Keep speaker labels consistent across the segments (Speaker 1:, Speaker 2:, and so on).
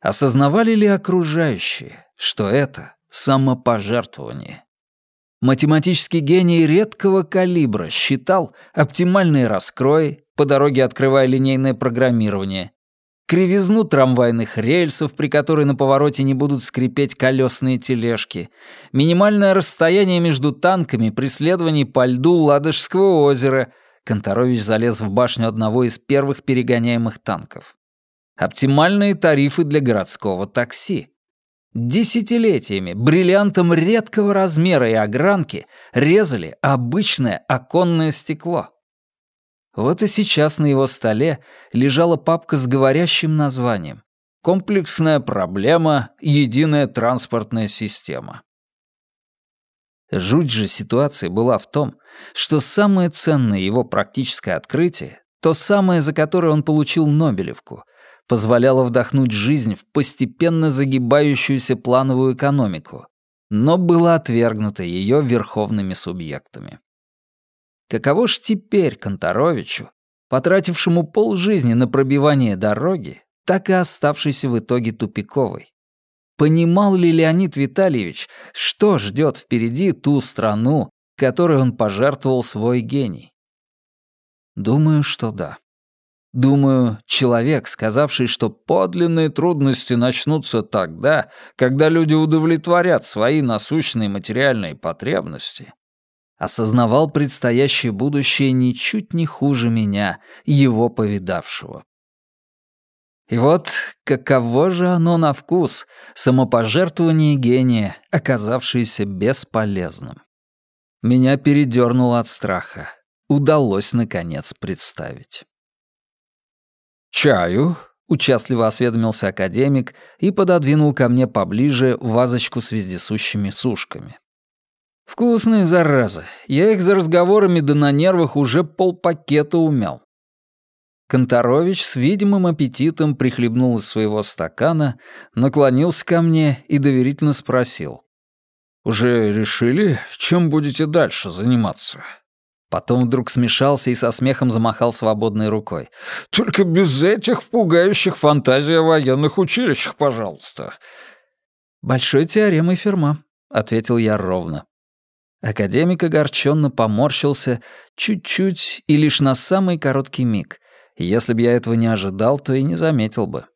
Speaker 1: Осознавали ли окружающие, что это самопожертвование? Математический гений редкого калибра считал оптимальные раскрои, по дороге открывая линейное программирование, кривизну трамвайных рельсов, при которой на повороте не будут скрипеть колесные тележки, минимальное расстояние между танками при следовании по льду Ладожского озера. Конторович залез в башню одного из первых перегоняемых танков. Оптимальные тарифы для городского такси. Десятилетиями бриллиантом редкого размера и огранки резали обычное оконное стекло. Вот и сейчас на его столе лежала папка с говорящим названием «Комплексная проблема. Единая транспортная система». Жуть же ситуации была в том, что самое ценное его практическое открытие, то самое, за которое он получил Нобелевку, позволяло вдохнуть жизнь в постепенно загибающуюся плановую экономику, но было отвергнуто ее верховными субъектами. Каково ж теперь Конторовичу, потратившему полжизни на пробивание дороги, так и оставшейся в итоге тупиковой? Понимал ли Леонид Витальевич, что ждет впереди ту страну, которой он пожертвовал свой гений? Думаю, что да. Думаю, человек, сказавший, что подлинные трудности начнутся тогда, когда люди удовлетворят свои насущные материальные потребности, осознавал предстоящее будущее ничуть не хуже меня, его повидавшего. И вот каково же оно на вкус, самопожертвование гения, оказавшееся бесполезным. Меня передернуло от страха. Удалось, наконец, представить. «Чаю?» — участливо осведомился академик и пододвинул ко мне поближе вазочку с вездесущими сушками. Вкусные, заразы. Я их за разговорами да на нервах уже полпакета умел. Конторович с видимым аппетитом прихлебнул из своего стакана, наклонился ко мне и доверительно спросил. «Уже решили, чем будете дальше заниматься?» Потом вдруг смешался и со смехом замахал свободной рукой. «Только без этих пугающих фантазий о военных училищах, пожалуйста». «Большой теоремой Ферма», — ответил я ровно. Академик огорченно поморщился чуть-чуть и лишь на самый короткий миг. Если бы я этого не ожидал, то и не заметил бы.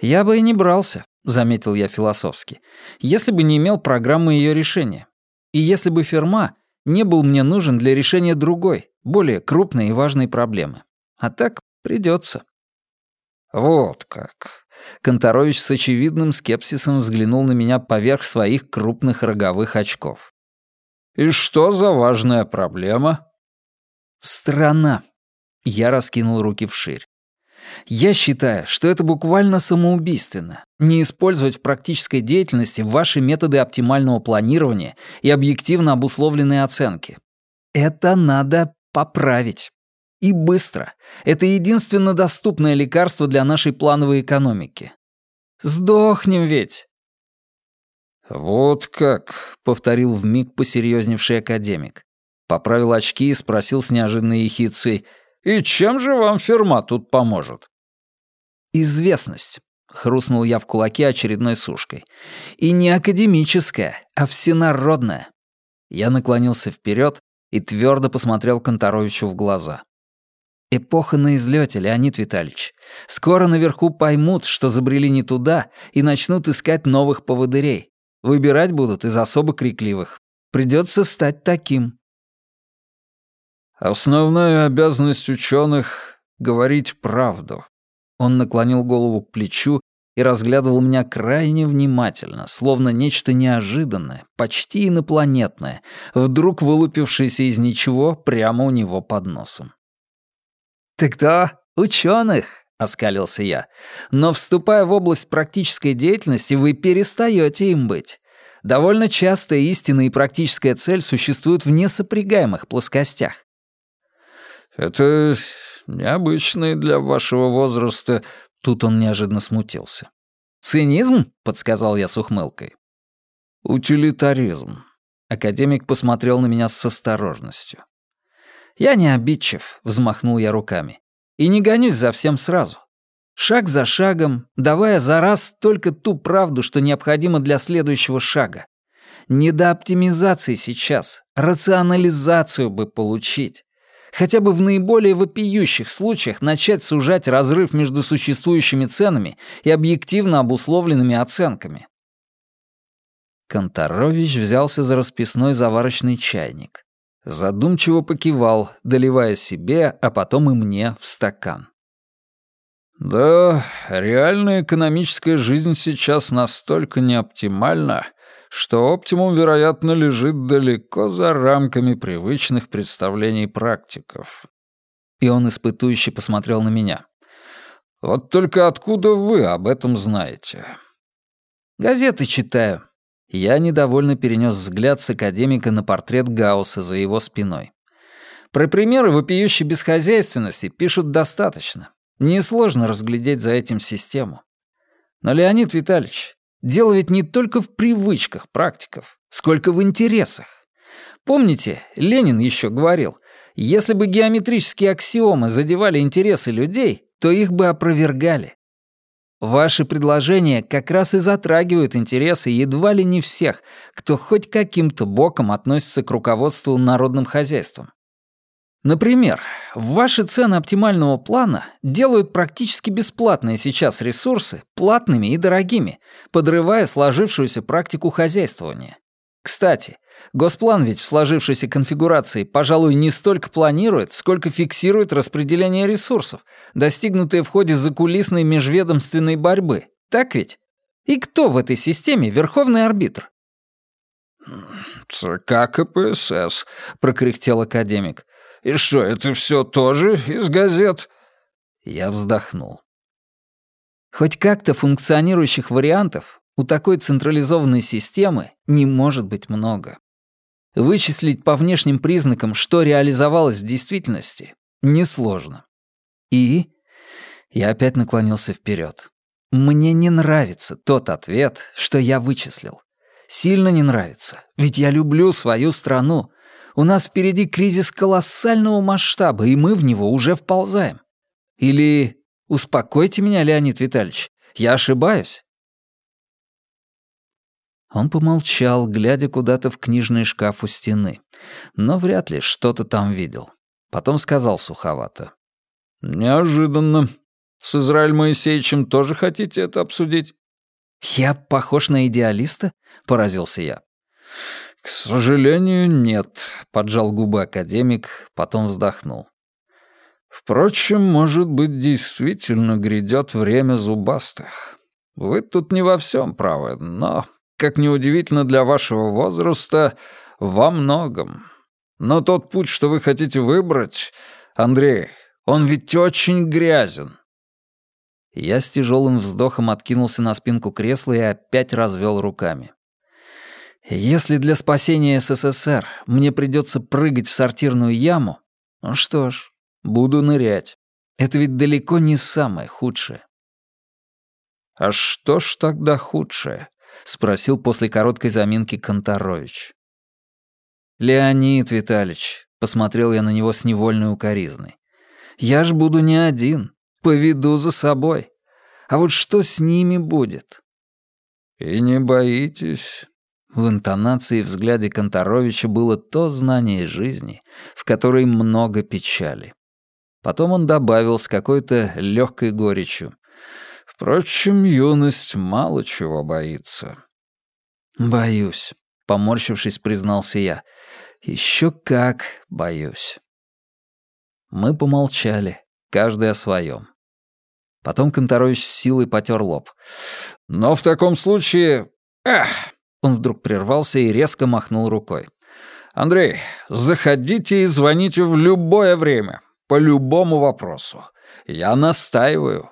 Speaker 1: «Я бы и не брался», — заметил я философски, «если бы не имел программы ее решения. И если бы Ферма не был мне нужен для решения другой, более крупной и важной проблемы. А так придется. «Вот как», Конторович с очевидным скепсисом взглянул на меня поверх своих крупных роговых очков. «И что за важная проблема?» «Страна». Я раскинул руки вширь. «Я считаю, что это буквально самоубийственно. Не использовать в практической деятельности ваши методы оптимального планирования и объективно обусловленные оценки. Это надо поправить. И быстро. Это единственно доступное лекарство для нашей плановой экономики. Сдохнем ведь.
Speaker 2: «Вот как», — повторил вмиг посерьезневший академик. Поправил очки и спросил с неожиданной ехицей, «И чем же вам ферма тут поможет?»
Speaker 1: «Известность», — хрустнул я в кулаке очередной сушкой. «И не академическая, а всенародная». Я наклонился вперед и твердо посмотрел Конторовичу в глаза. Эпоха на излете, Леонид Витальевич. Скоро наверху поймут, что забрели не туда, и начнут искать новых поводырей. Выбирать будут из особо крикливых. Придется стать таким.
Speaker 2: Основная обязанность ученых — говорить правду.
Speaker 1: Он наклонил голову к плечу и разглядывал меня крайне внимательно, словно нечто неожиданное, почти инопланетное, вдруг вылупившееся из ничего прямо у него под носом. «Ты кто? Ученых?» — оскалился я. «Но вступая в область практической деятельности, вы перестаете им быть. Довольно часто истинная и практическая цель существуют в несопрягаемых плоскостях».
Speaker 2: «Это необычно для вашего возраста», — тут он неожиданно смутился.
Speaker 1: «Цинизм?» — подсказал я с ухмылкой.
Speaker 2: «Утилитаризм».
Speaker 1: Академик посмотрел на меня с осторожностью. «Я не обидчив», — взмахнул я руками. И не гонюсь за всем сразу. шаг за шагом, давая за раз только ту правду, что необходимо для следующего шага. Не до оптимизации сейчас, рационализацию бы получить. Хотя бы в наиболее вопиющих случаях начать сужать разрыв между существующими ценами и объективно обусловленными оценками. Конторович взялся за расписной заварочный чайник. Задумчиво покивал, доливая себе, а потом и мне в стакан.
Speaker 2: «Да, реальная экономическая жизнь сейчас настолько неоптимальна, что оптимум, вероятно, лежит далеко за рамками привычных представлений практиков».
Speaker 1: И он испытующе посмотрел на меня.
Speaker 2: «Вот только откуда вы об этом знаете?»
Speaker 1: «Газеты читаю», я недовольно перенес взгляд с академика на портрет Гаусса за его спиной. Про примеры вопиющей бесхозяйственности пишут достаточно. Несложно разглядеть за этим систему. Но, Леонид Витальевич, дело ведь не только в привычках практиков, сколько в интересах. Помните, Ленин еще говорил, если бы геометрические аксиомы задевали интересы людей, то их бы опровергали. Ваши предложения как раз и затрагивают интересы едва ли не всех, кто хоть каким-то боком относится к руководству народным хозяйством. Например, ваши цены оптимального плана делают практически бесплатные сейчас ресурсы платными и дорогими, подрывая сложившуюся практику хозяйствования. Кстати, Госплан ведь в сложившейся конфигурации, пожалуй, не столько планирует, сколько фиксирует распределение ресурсов, достигнутые в ходе закулисной межведомственной борьбы. Так ведь? И кто в этой системе верховный арбитр?
Speaker 2: «ЦК КПСС», — прокряхтел академик. «И что, это все тоже из газет?»
Speaker 1: Я вздохнул. Хоть как-то функционирующих вариантов у такой централизованной системы не может быть много. Вычислить по внешним признакам, что реализовалось в действительности, несложно. И я опять наклонился вперед. Мне не нравится тот ответ, что я вычислил. Сильно не нравится, ведь я люблю свою страну. У нас впереди кризис колоссального масштаба, и мы в него уже вползаем. Или успокойте меня, Леонид Витальевич, я ошибаюсь. Он помолчал, глядя куда-то в книжный шкаф у стены. Но вряд ли что-то там видел. Потом сказал суховато.
Speaker 2: «Неожиданно. С Израиль Моисеевичем тоже хотите это обсудить?»
Speaker 1: «Я похож на идеалиста?» — поразился я.
Speaker 2: «К сожалению, нет», — поджал губы академик, потом вздохнул. «Впрочем, может быть, действительно грядет время зубастых. Вы тут не во всем правы, но как неудивительно для вашего возраста, во многом. Но тот путь, что вы хотите выбрать, Андрей, он ведь очень грязен».
Speaker 1: Я с тяжелым вздохом откинулся на спинку кресла и опять развел руками. «Если для спасения СССР мне придется прыгать в сортирную яму, ну что ж, буду нырять. Это ведь далеко не самое худшее».
Speaker 2: «А что ж тогда худшее?» — спросил после короткой заминки Конторович.
Speaker 1: «Леонид Витальевич», — посмотрел я на него с невольной укоризной, «я ж буду не один, поведу за собой. А вот что с ними будет?»
Speaker 2: «И не боитесь?»
Speaker 1: В интонации и взгляде Конторовича было то знание жизни, в которой много печали. Потом он добавил с какой-то легкой горечью.
Speaker 2: Впрочем, юность мало чего боится.
Speaker 1: «Боюсь», — поморщившись, признался я. «Еще как боюсь». Мы помолчали, каждый о своем. Потом Конторович с силой потер лоб.
Speaker 2: «Но в таком случае... Эх!»
Speaker 1: Он вдруг прервался и резко махнул рукой.
Speaker 2: «Андрей, заходите и звоните в любое время, по любому вопросу. Я настаиваю.